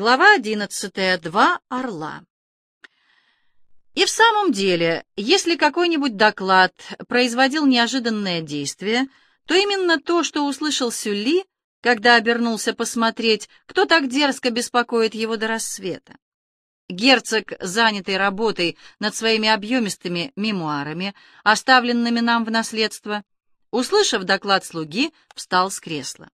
Глава одиннадцатая. Два орла. И в самом деле, если какой-нибудь доклад производил неожиданное действие, то именно то, что услышал Сюли, когда обернулся посмотреть, кто так дерзко беспокоит его до рассвета. Герцог, занятый работой над своими объемистыми мемуарами, оставленными нам в наследство, услышав доклад слуги, встал с кресла.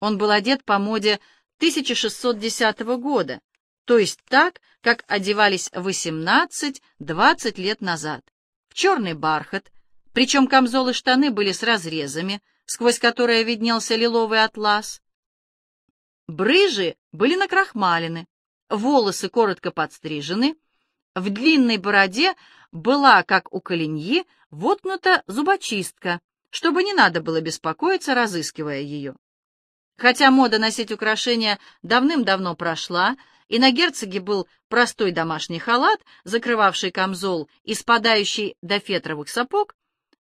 Он был одет по моде 1610 года, то есть так, как одевались 18-20 лет назад, в черный бархат, причем камзолы штаны были с разрезами, сквозь которые виднелся лиловый атлас. Брыжи были накрахмалены, волосы коротко подстрижены, в длинной бороде была, как у коленьи, воткнута зубочистка, чтобы не надо было беспокоиться, разыскивая ее. Хотя мода носить украшения давным-давно прошла, и на герцоге был простой домашний халат, закрывавший камзол и спадающий до фетровых сапог,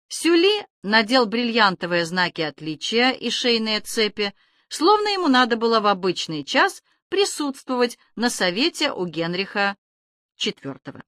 Сюли надел бриллиантовые знаки отличия и шейные цепи, словно ему надо было в обычный час присутствовать на совете у Генриха IV.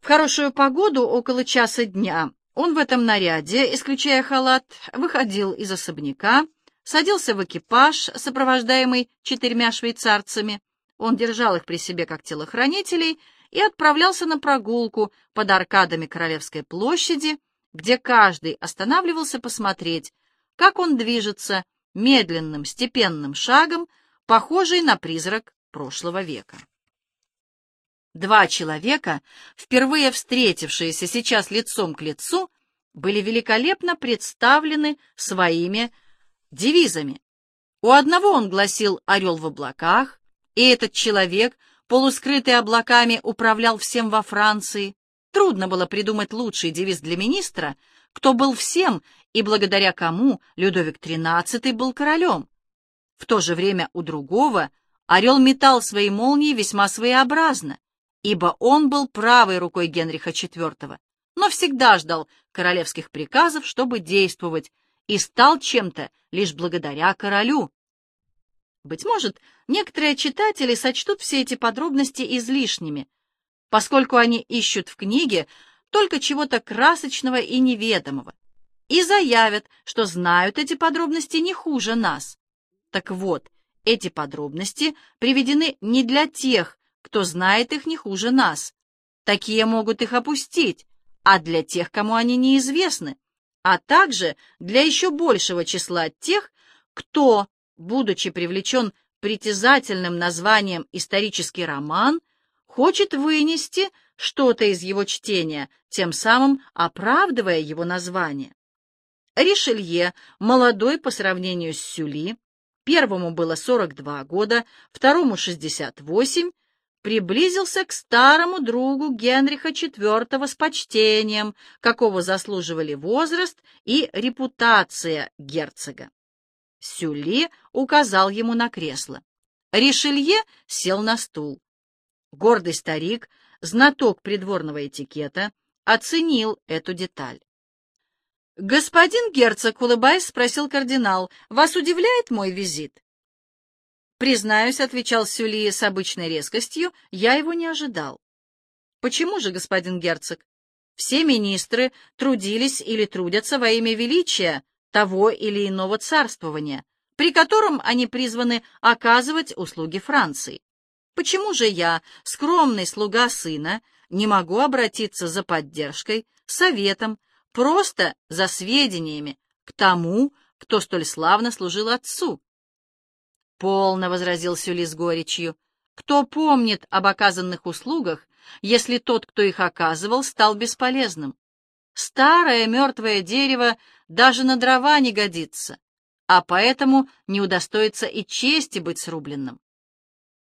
В хорошую погоду около часа дня он в этом наряде, исключая халат, выходил из особняка, садился в экипаж, сопровождаемый четырьмя швейцарцами. Он держал их при себе как телохранителей и отправлялся на прогулку под аркадами Королевской площади, где каждый останавливался посмотреть, как он движется медленным, степенным шагом, похожий на призрак прошлого века. Два человека, впервые встретившиеся сейчас лицом к лицу, были великолепно представлены своими девизами. У одного он гласил «Орел в облаках», и этот человек, полускрытый облаками, управлял всем во Франции. Трудно было придумать лучший девиз для министра, кто был всем и благодаря кому Людовик XIII был королем. В то же время у другого орел метал свои молнии весьма своеобразно, ибо он был правой рукой Генриха IV, но всегда ждал королевских приказов, чтобы действовать, и стал чем-то лишь благодаря королю. Быть может, некоторые читатели сочтут все эти подробности излишними, поскольку они ищут в книге только чего-то красочного и неведомого, и заявят, что знают эти подробности не хуже нас. Так вот, эти подробности приведены не для тех, кто знает их не хуже нас. Такие могут их опустить, а для тех, кому они неизвестны, а также для еще большего числа тех, кто, будучи привлечен притязательным названием «исторический роман», хочет вынести что-то из его чтения, тем самым оправдывая его название. Ришелье, молодой по сравнению с Сюли, первому было 42 года, второму 68, приблизился к старому другу Генриха IV с почтением, какого заслуживали возраст и репутация герцога. Сюли указал ему на кресло. Ришелье сел на стул. Гордый старик, знаток придворного этикета, оценил эту деталь. «Господин герцог, улыбаясь, спросил кардинал, вас удивляет мой визит?» «Признаюсь», — отвечал Сюли с обычной резкостью, — «я его не ожидал». «Почему же, господин герцог? Все министры трудились или трудятся во имя величия того или иного царствования, при котором они призваны оказывать услуги Франции. Почему же я, скромный слуга сына, не могу обратиться за поддержкой, советом, просто за сведениями к тому, кто столь славно служил отцу?» Полно, — возразил Сюли с горечью. Кто помнит об оказанных услугах, если тот, кто их оказывал, стал бесполезным? Старое мертвое дерево даже на дрова не годится, а поэтому не удостоится и чести быть срубленным.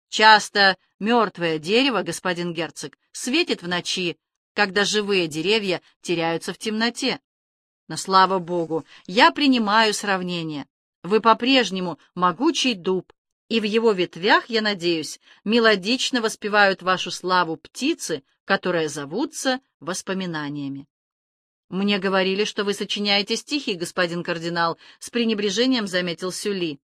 Часто мертвое дерево, господин герцог, светит в ночи, когда живые деревья теряются в темноте. Но, слава богу, я принимаю сравнение. Вы по-прежнему могучий дуб, и в его ветвях, я надеюсь, мелодично воспевают вашу славу птицы, которые зовутся воспоминаниями. «Мне говорили, что вы сочиняете стихи, господин кардинал», — с пренебрежением заметил Сюли.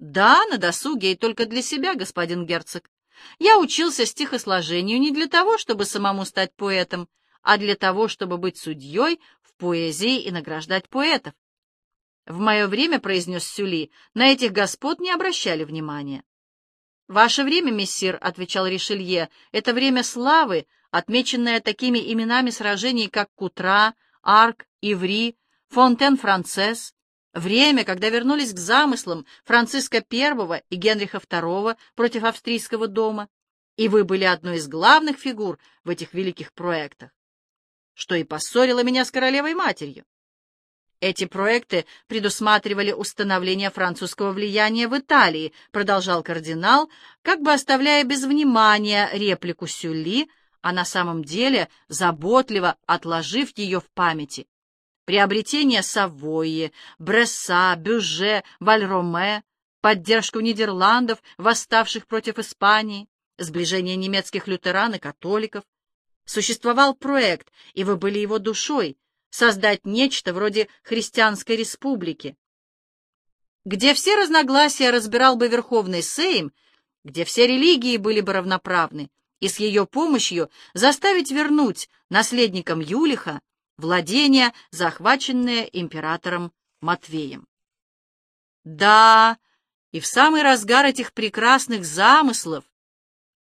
Да, на досуге и только для себя, господин герцог. Я учился стихосложению не для того, чтобы самому стать поэтом, а для того, чтобы быть судьей в поэзии и награждать поэтов. В мое время, — произнес Сюли, — на этих господ не обращали внимания. «Ваше время, мессир», — отвечал Ришелье, — «это время славы, отмеченное такими именами сражений, как Кутра, Арк, Иври, Фонтен-Францесс, время, когда вернулись к замыслам Франциска I и Генриха II против австрийского дома, и вы были одной из главных фигур в этих великих проектах, что и поссорило меня с королевой-матерью. Эти проекты предусматривали установление французского влияния в Италии, продолжал кардинал, как бы оставляя без внимания реплику Сюлли, а на самом деле заботливо отложив ее в памяти. Приобретение Савойи, Бресса, Бюже, Вальроме, поддержку Нидерландов, восставших против Испании, сближение немецких лютеран и католиков. Существовал проект, и вы были его душой, создать нечто вроде христианской республики, где все разногласия разбирал бы Верховный Сейм, где все религии были бы равноправны, и с ее помощью заставить вернуть наследникам Юлиха владения, захваченные императором Матвеем. Да, и в самый разгар этих прекрасных замыслов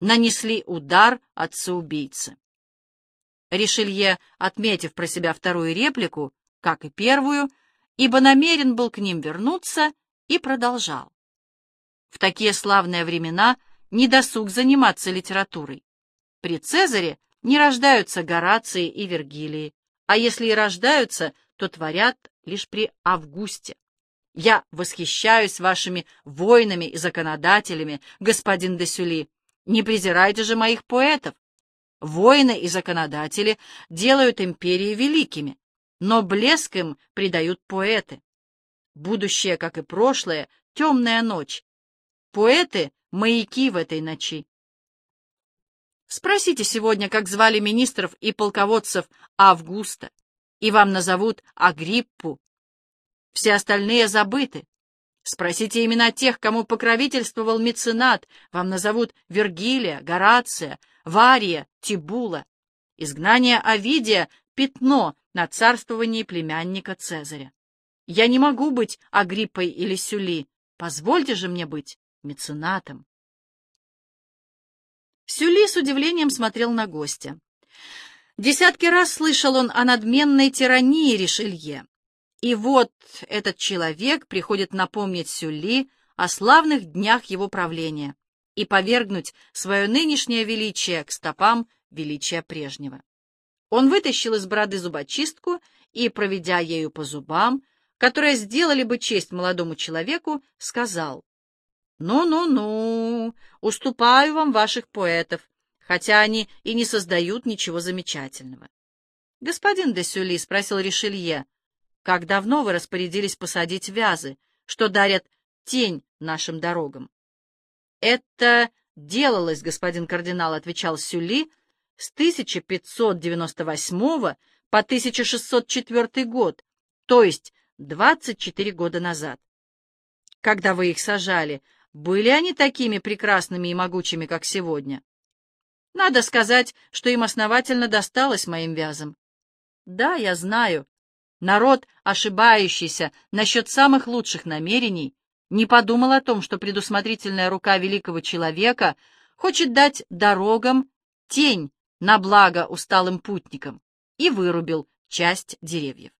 нанесли удар отца-убийцы. Ришелье, отметив про себя вторую реплику, как и первую, ибо намерен был к ним вернуться, и продолжал. В такие славные времена не досуг заниматься литературой. При Цезаре не рождаются Горации и Вергилии, а если и рождаются, то творят лишь при Августе. Я восхищаюсь вашими воинами и законодателями, господин Десюли. Не презирайте же моих поэтов. Воины и законодатели делают империи великими, но блеск им придают поэты. Будущее, как и прошлое, темная ночь. Поэты — маяки в этой ночи. Спросите сегодня, как звали министров и полководцев Августа, и вам назовут Агриппу. Все остальные забыты. Спросите имена тех, кому покровительствовал меценат, вам назовут Вергилия, Горация, Вария, Тибула. Изгнание Овидия — пятно на царствовании племянника Цезаря. Я не могу быть Агриппой или Сюли. Позвольте же мне быть меценатом. Сюли с удивлением смотрел на гостя. Десятки раз слышал он о надменной тирании Ришелье. И вот этот человек приходит напомнить Сюли о славных днях его правления и повергнуть свое нынешнее величие к стопам величия прежнего. Он вытащил из бороды зубочистку и, проведя ею по зубам, которые сделали бы честь молодому человеку, сказал, «Ну-ну-ну, уступаю вам ваших поэтов, хотя они и не создают ничего замечательного». «Господин де Сюли», — спросил Ришелье, — «как давно вы распорядились посадить вязы, что дарят тень нашим дорогам?» «Это делалось, господин кардинал», — отвечал Сюли, «с 1598 по 1604 год, то есть 24 года назад. Когда вы их сажали, были они такими прекрасными и могучими, как сегодня? Надо сказать, что им основательно досталось моим вязам. Да, я знаю. Народ, ошибающийся насчет самых лучших намерений, не подумал о том, что предусмотрительная рука великого человека хочет дать дорогам тень на благо усталым путникам, и вырубил часть деревьев.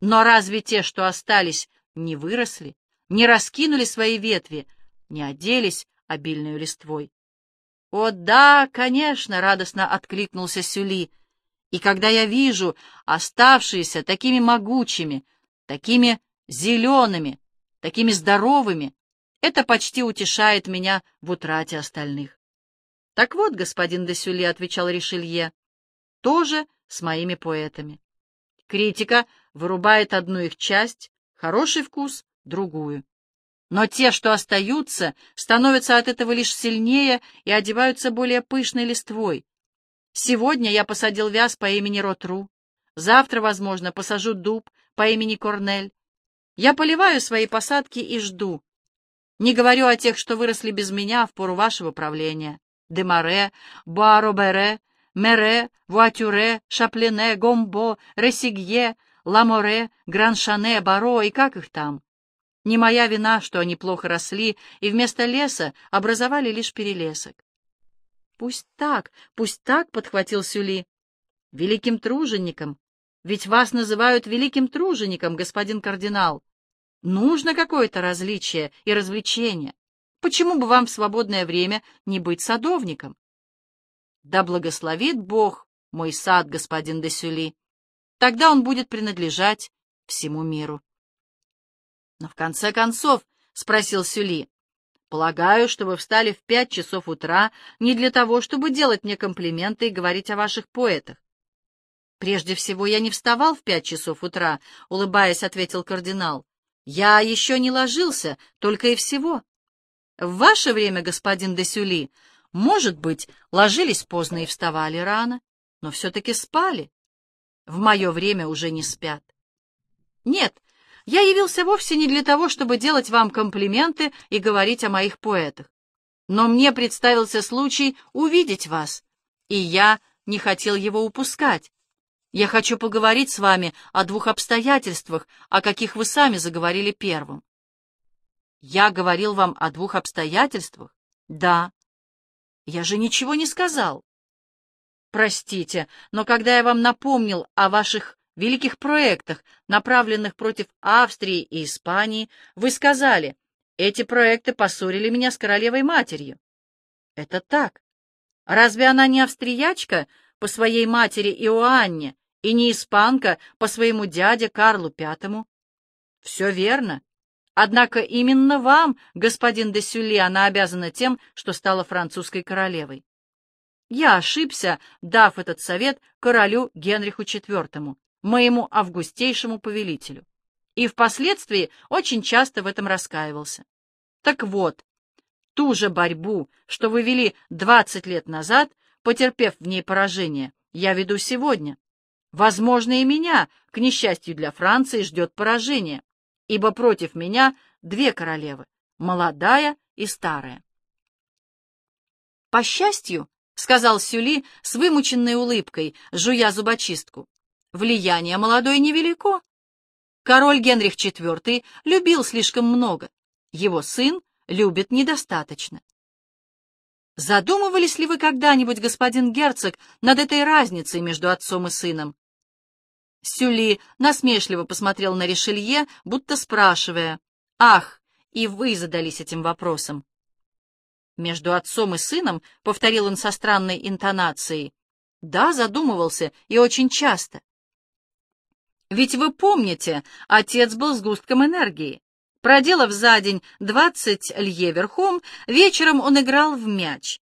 Но разве те, что остались, не выросли, не раскинули свои ветви, не оделись обильной листвой? «О, да, конечно!» — радостно откликнулся Сюли. «И когда я вижу оставшиеся такими могучими, такими зелеными, такими здоровыми, это почти утешает меня в утрате остальных. Так вот, господин де Сюли, — отвечал Ришелье, — тоже с моими поэтами. Критика вырубает одну их часть, хороший вкус — другую. Но те, что остаются, становятся от этого лишь сильнее и одеваются более пышной листвой. Сегодня я посадил вяз по имени Ротру. Завтра, возможно, посажу дуб по имени Корнель. Я поливаю свои посадки и жду. Не говорю о тех, что выросли без меня в пору вашего правления. Демаре, Буаробере, Мере, Вуатюре, Шаплене, Гомбо, Ресигье, Ламоре, Граншане, Баро и как их там. Не моя вина, что они плохо росли и вместо леса образовали лишь перелесок. Пусть так, пусть так, — подхватил Сюли. Великим тружеником. Ведь вас называют великим тружеником, господин кардинал. Нужно какое-то различие и развлечение. Почему бы вам в свободное время не быть садовником? Да благословит Бог мой сад, господин де Сюли. Тогда он будет принадлежать всему миру. Но в конце концов, — спросил Сюли, — полагаю, что вы встали в пять часов утра не для того, чтобы делать мне комплименты и говорить о ваших поэтах. Прежде всего, я не вставал в пять часов утра, — улыбаясь, ответил кардинал. Я еще не ложился, только и всего. В ваше время, господин де Сюли, может быть, ложились поздно и вставали рано, но все-таки спали. В мое время уже не спят. Нет, я явился вовсе не для того, чтобы делать вам комплименты и говорить о моих поэтах. Но мне представился случай увидеть вас, и я не хотел его упускать. Я хочу поговорить с вами о двух обстоятельствах, о каких вы сами заговорили первым. Я говорил вам о двух обстоятельствах? Да. Я же ничего не сказал. Простите, но когда я вам напомнил о ваших великих проектах, направленных против Австрии и Испании, вы сказали, эти проекты поссорили меня с королевой-матерью. Это так. Разве она не австриячка по своей матери Иоанне и не испанка по своему дяде Карлу Пятому? Все верно. Однако именно вам, господин де Сюли, она обязана тем, что стала французской королевой. Я ошибся, дав этот совет королю Генриху IV, моему августейшему повелителю, и впоследствии очень часто в этом раскаивался. Так вот, ту же борьбу, что вы вели двадцать лет назад, потерпев в ней поражение, я веду сегодня. Возможно, и меня, к несчастью для Франции, ждет поражение, ибо против меня две королевы, молодая и старая. По счастью, — сказал Сюли с вымученной улыбкой, жуя зубочистку. «Влияние молодой невелико. Король Генрих IV любил слишком много, его сын любит недостаточно. Задумывались ли вы когда-нибудь, господин герцог, над этой разницей между отцом и сыном? Сюли насмешливо посмотрел на Ришелье, будто спрашивая, «Ах, и вы задались этим вопросом!» Между отцом и сыном, — повторил он со странной интонацией, — да, задумывался, и очень часто. Ведь вы помните, отец был сгустком энергии. Проделав за день двадцать лье верхом, вечером он играл в мяч.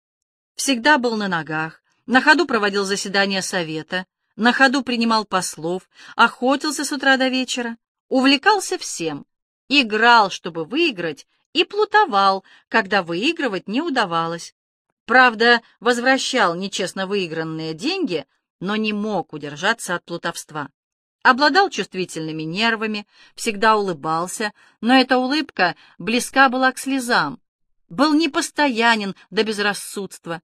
Всегда был на ногах, на ходу проводил заседания совета, на ходу принимал послов, охотился с утра до вечера, увлекался всем, играл, чтобы выиграть, и плутовал, когда выигрывать не удавалось. Правда, возвращал нечестно выигранные деньги, но не мог удержаться от плутовства. Обладал чувствительными нервами, всегда улыбался, но эта улыбка близка была к слезам. Был непостоянен до безрассудства,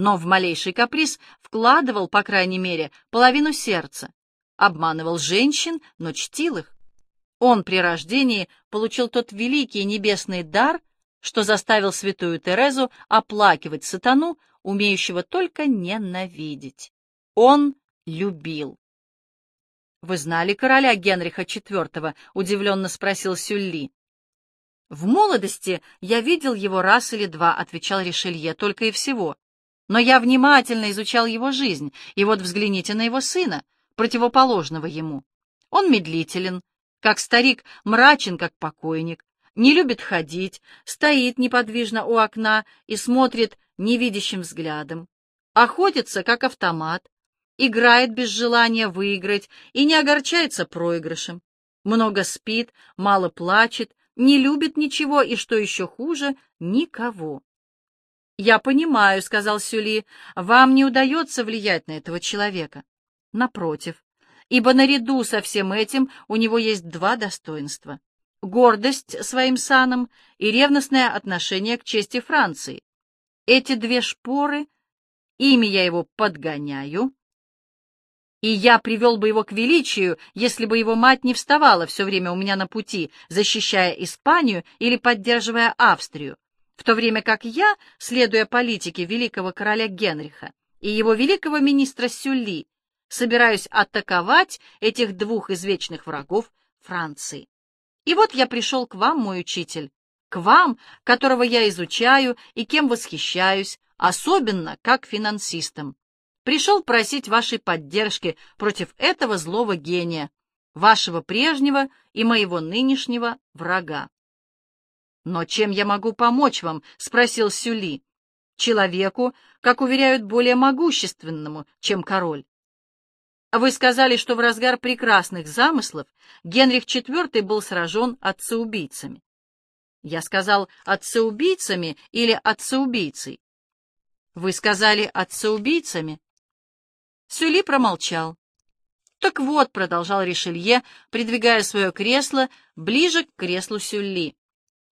но в малейший каприз вкладывал, по крайней мере, половину сердца. Обманывал женщин, но чтил их. Он при рождении получил тот великий небесный дар, что заставил святую Терезу оплакивать сатану, умеющего только ненавидеть. Он любил. «Вы знали короля Генриха IV?» — удивленно спросил Сюлли. «В молодости я видел его раз или два», — отвечал Ришелье, — «только и всего. Но я внимательно изучал его жизнь, и вот взгляните на его сына, противоположного ему. Он медлителен, как старик, мрачен, как покойник, не любит ходить, стоит неподвижно у окна и смотрит невидящим взглядом, охотится, как автомат, играет без желания выиграть и не огорчается проигрышем, много спит, мало плачет, не любит ничего и, что еще хуже, никого. «Я понимаю», — сказал Сюли, — «вам не удается влиять на этого человека. Напротив, ибо наряду со всем этим у него есть два достоинства. гордость своим саном и ревностное отношение к чести Франции. Эти две шпоры, ими я его подгоняю, и я привел бы его к величию, если бы его мать не вставала все время у меня на пути, защищая Испанию или поддерживая Австрию, в то время как я, следуя политике великого короля Генриха и его великого министра Сюлли, собираюсь атаковать этих двух извечных врагов Франции. И вот я пришел к вам, мой учитель, к вам, которого я изучаю и кем восхищаюсь, особенно как финансистом. Пришел просить вашей поддержки против этого злого гения, вашего прежнего и моего нынешнего врага. «Но чем я могу помочь вам?» — спросил Сюли. «Человеку, как уверяют, более могущественному, чем король. Вы сказали, что в разгар прекрасных замыслов Генрих IV был сражен отцеубийцами. Я сказал отцеубийцами или отцеубийцей? Вы сказали отцеубийцами? Сюли промолчал. Так вот, продолжал Ришелье, придвигая свое кресло ближе к креслу Сюлли.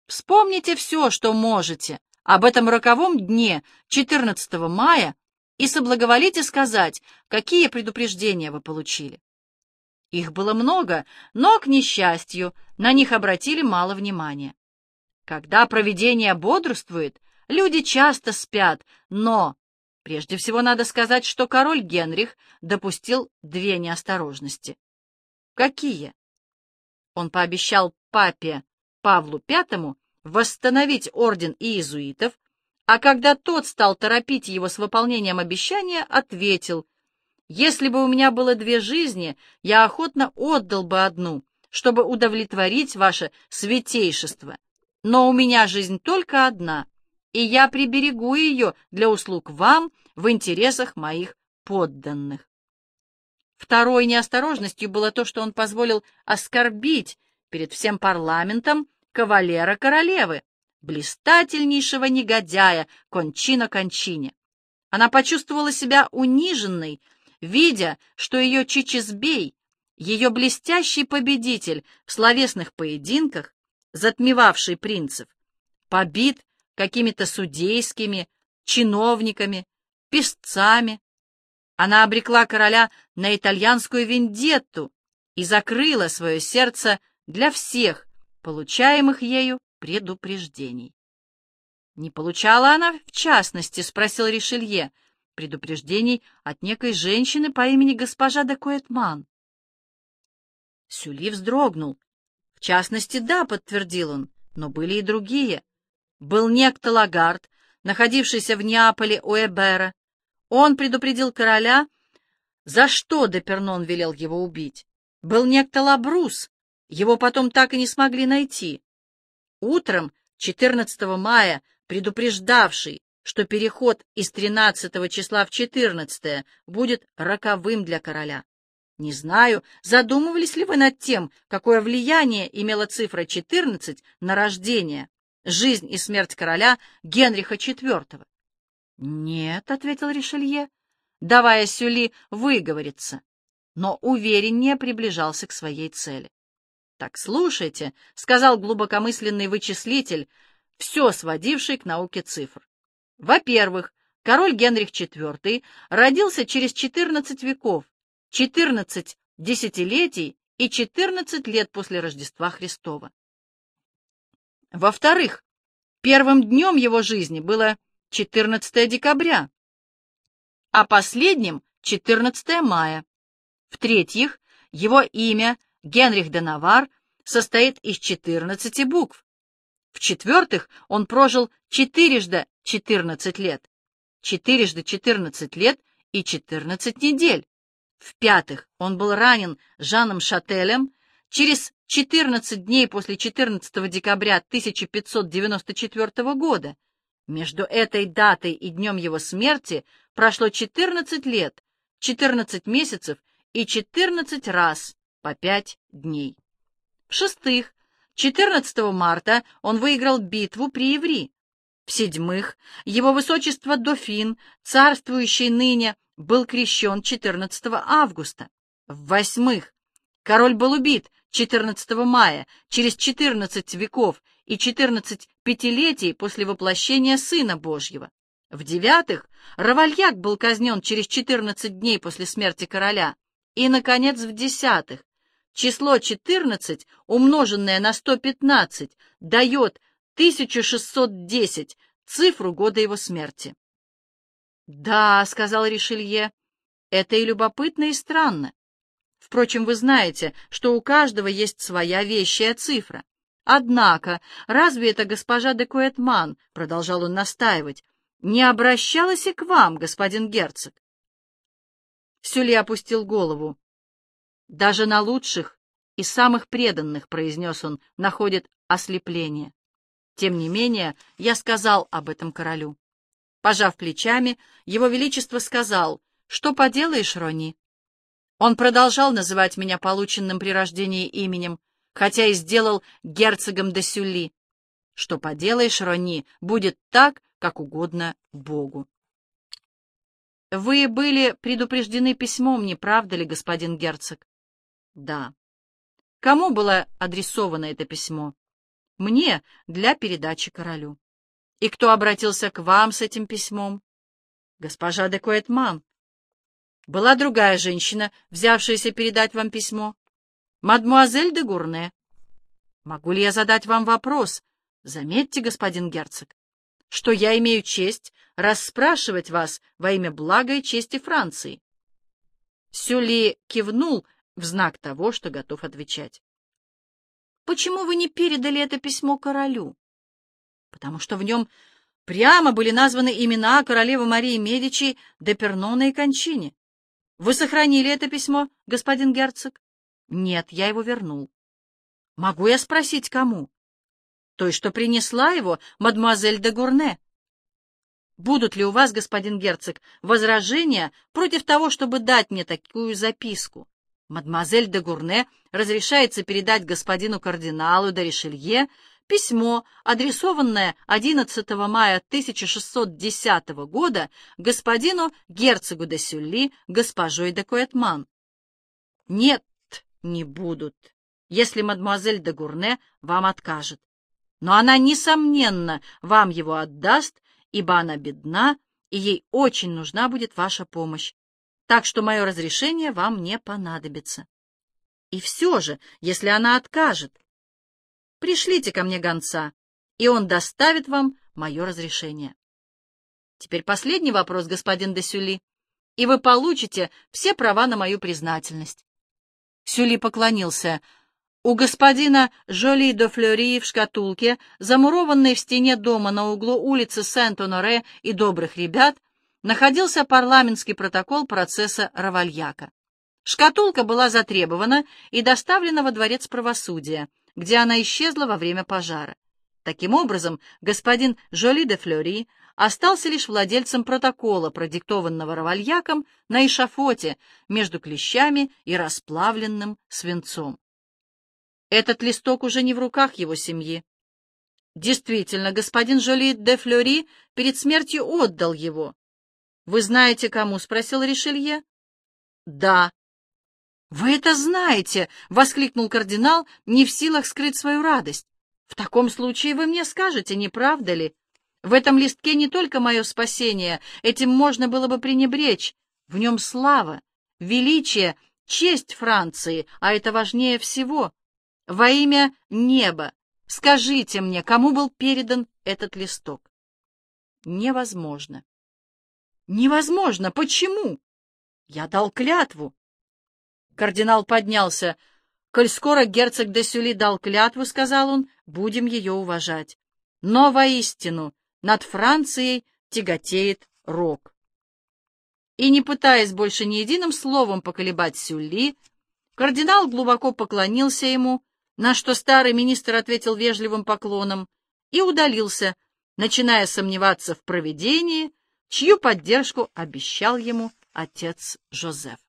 Вспомните все, что можете, об этом роковом дне, 14 мая, и соблаговолите сказать, какие предупреждения вы получили. Их было много, но, к несчастью, на них обратили мало внимания. Когда провидение бодрствует, люди часто спят, но прежде всего надо сказать, что король Генрих допустил две неосторожности. Какие? Он пообещал папе Павлу V восстановить орден иезуитов, а когда тот стал торопить его с выполнением обещания, ответил, «Если бы у меня было две жизни, я охотно отдал бы одну, чтобы удовлетворить ваше святейшество. Но у меня жизнь только одна, и я приберегу ее для услуг вам в интересах моих подданных». Второй неосторожностью было то, что он позволил оскорбить перед всем парламентом кавалера королевы, блистательнейшего негодяя Кончино Кончине. Она почувствовала себя униженной, видя, что ее Чичизбей, ее блестящий победитель в словесных поединках, затмевавший принцев, побит какими-то судейскими, чиновниками, песцами. Она обрекла короля на итальянскую вендетту и закрыла свое сердце для всех, получаемых ею предупреждений. «Не получала она, в частности, — спросил Ришелье, — предупреждений от некой женщины по имени госпожа де Коэтман?» Сюли вздрогнул. «В частности, да, — подтвердил он, — но были и другие. Был некто Лагард, находившийся в Неаполе у Эбера. Он предупредил короля, за что Депернон велел его убить. Был некто Лабрус, его потом так и не смогли найти утром 14 мая, предупреждавший, что переход из 13 числа в 14 будет роковым для короля. Не знаю, задумывались ли вы над тем, какое влияние имела цифра 14 на рождение, жизнь и смерть короля Генриха IV? «Нет», — ответил Ришелье, давая Сюли выговориться, но увереннее приближался к своей цели. «Так слушайте», — сказал глубокомысленный вычислитель, все сводивший к науке цифр. «Во-первых, король Генрих IV родился через 14 веков, 14 десятилетий и 14 лет после Рождества Христова. Во-вторых, первым днем его жизни было 14 декабря, а последним — 14 мая. В-третьих, его имя Генрих де Навар состоит из 14 букв. В-четвертых, он прожил четырежды 14 лет, четырежды 14 лет и 14 недель. В-пятых, он был ранен Жаном Шателем через 14 дней после 14 декабря 1594 года. Между этой датой и днем его смерти прошло 14 лет, 14 месяцев и 14 раз по пять дней. В-шестых, 14 марта он выиграл битву при Иври. В-седьмых, его высочество Дофин, царствующий ныне, был крещен 14 августа. В-восьмых, король был убит 14 мая, через 14 веков и 14 пятилетий после воплощения Сына Божьего. В-девятых, Равальяк был казнен через 14 дней после смерти короля. И, наконец, в-десятых, число 14, умноженное на 115, дает 1610, цифру года его смерти. «Да», — сказал Ришелье, — «это и любопытно, и странно. Впрочем, вы знаете, что у каждого есть своя вещая цифра. Однако, разве это госпожа де Куэтман, — продолжал он настаивать, — не обращалась и к вам, господин герцог?» Сюли опустил голову. «Даже на лучших и самых преданных, — произнес он, — находит ослепление. Тем не менее, я сказал об этом королю. Пожав плечами, его величество сказал, что поделаешь, Рони. Он продолжал называть меня полученным при рождении именем, хотя и сделал герцогом де Сюлли. Что поделаешь, Рони, будет так, как угодно Богу. Вы были предупреждены письмом, не правда ли, господин герцог? Да. Кому было адресовано это письмо? Мне для передачи королю. И кто обратился к вам с этим письмом? Госпожа де Куэтман. Была другая женщина, взявшаяся передать вам письмо. Мадмуазель де Гурне. Могу ли я задать вам вопрос? Заметьте, господин герцог, что я имею честь расспрашивать вас во имя блага и чести Франции. Сюли кивнул в знак того, что готов отвечать. Почему вы не передали это письмо королю? Потому что в нем прямо были названы имена королевы Марии Медичи, Депернона и Кончини. Вы сохранили это письмо, господин герцог? Нет, я его вернул. Могу я спросить, кому? Той, что принесла его, мадемуазель де Гурне. Будут ли у вас, господин герцог, возражения против того, чтобы дать мне такую записку? Мадемуазель де Гурне разрешается передать господину кардиналу де Ришелье письмо, адресованное 11 мая 1610 года господину герцогу де Сюлли, госпожой де Коэтман. Нет, не будут, если мадемуазель де Гурне вам откажет. Но она, несомненно, вам его отдаст, ибо она бедна, и ей очень нужна будет ваша помощь так что мое разрешение вам не понадобится. И все же, если она откажет, пришлите ко мне гонца, и он доставит вам мое разрешение. Теперь последний вопрос, господин де Сюли, и вы получите все права на мою признательность. Сюли поклонился. У господина Жоли де Флери в шкатулке, замурованной в стене дома на углу улицы Сент-Оноре и Добрых Ребят, находился парламентский протокол процесса Равальяка. Шкатулка была затребована и доставлена во дворец правосудия, где она исчезла во время пожара. Таким образом, господин Жоли де Флори остался лишь владельцем протокола, продиктованного Равальяком на эшафоте между клещами и расплавленным свинцом. Этот листок уже не в руках его семьи. Действительно, господин Жоли де Флори перед смертью отдал его, «Вы знаете, кому?» — спросил Ришелье. «Да». «Вы это знаете!» — воскликнул кардинал, не в силах скрыть свою радость. «В таком случае вы мне скажете, не правда ли? В этом листке не только мое спасение, этим можно было бы пренебречь. В нем слава, величие, честь Франции, а это важнее всего. Во имя неба, скажите мне, кому был передан этот листок?» «Невозможно». Невозможно! Почему? Я дал клятву. Кардинал поднялся. Коль скоро герцог де Сюли дал клятву, сказал он, будем ее уважать. Но воистину над Францией тяготеет рок. И не пытаясь больше ни единым словом поколебать Сюли, кардинал глубоко поклонился ему, на что старый министр ответил вежливым поклоном и удалился, начиная сомневаться в проведении, чью поддержку обещал ему отец Жозеф.